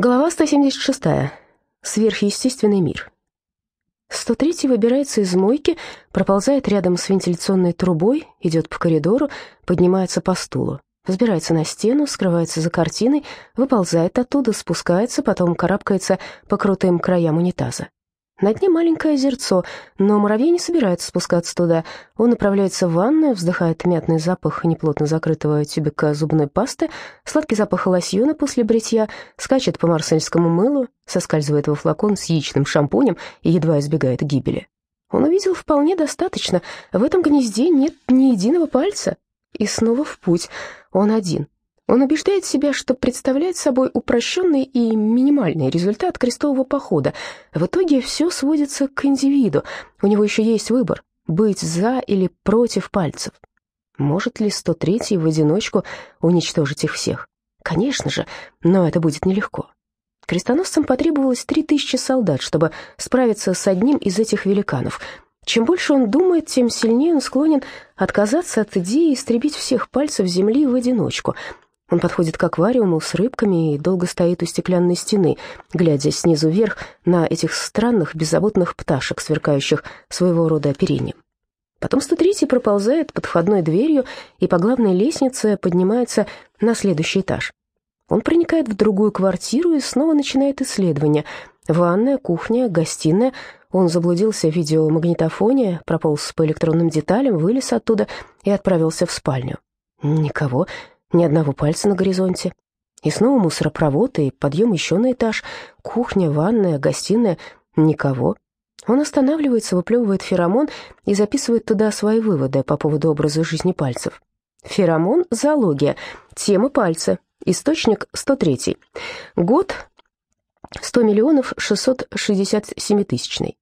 Глава 176. Сверхъестественный мир. 103 выбирается из мойки, проползает рядом с вентиляционной трубой, идет по коридору, поднимается по стулу, взбирается на стену, скрывается за картиной, выползает оттуда, спускается, потом карабкается по крутым краям унитаза. На дне маленькое озерцо, но муравей не собирается спускаться туда. Он направляется в ванную, вздыхает мятный запах неплотно закрытого тюбика зубной пасты, сладкий запах лосьона после бритья, скачет по марсельскому мылу, соскальзывает во флакон с яичным шампунем и едва избегает гибели. Он увидел вполне достаточно. В этом гнезде нет ни единого пальца. И снова в путь. Он один. Он убеждает себя, что представляет собой упрощенный и минимальный результат крестового похода. В итоге все сводится к индивиду. У него еще есть выбор — быть за или против пальцев. Может ли 103-й в одиночку уничтожить их всех? Конечно же, но это будет нелегко. Крестоносцам потребовалось 3000 солдат, чтобы справиться с одним из этих великанов. Чем больше он думает, тем сильнее он склонен отказаться от идеи истребить всех пальцев земли в одиночку — он подходит к аквариуму с рыбками и долго стоит у стеклянной стены, глядя снизу вверх на этих странных беззаботных пташек, сверкающих своего рода оперением. Потом 103 проползает под входной дверью и по главной лестнице поднимается на следующий этаж. Он проникает в другую квартиру и снова начинает исследование. Ванная, кухня, гостиная. Он заблудился в видеомагнитофоне, прополз по электронным деталям, вылез оттуда и отправился в спальню. Никого, ни одного пальца на горизонте. И снова мусоропровод, и подъем еще на этаж, кухня, ванная, гостиная, никого. Он останавливается, выплевывает феромон и записывает туда свои выводы по поводу образа жизни пальцев. Феромон – зоология, тема пальца, источник 103. Год – 100 миллионов 667 тысячный.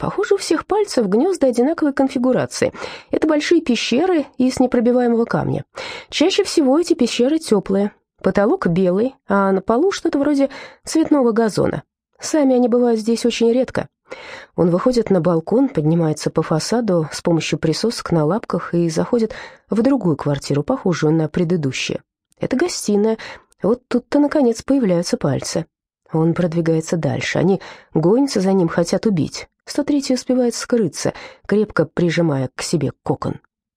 Похоже, у всех пальцев гнезда одинаковой конфигурации. Это большие пещеры из непробиваемого камня. Чаще всего эти пещеры теплые. Потолок белый, а на полу что-то вроде цветного газона. Сами они бывают здесь очень редко. Он выходит на балкон, поднимается по фасаду с помощью присосок на лапках и заходит в другую квартиру, похожую на предыдущую. Это гостиная. Вот тут-то, наконец, появляются пальцы. Он продвигается дальше. Они гонятся за ним, хотят убить. 103 успевает скрыться, крепко прижимая к себе кокон.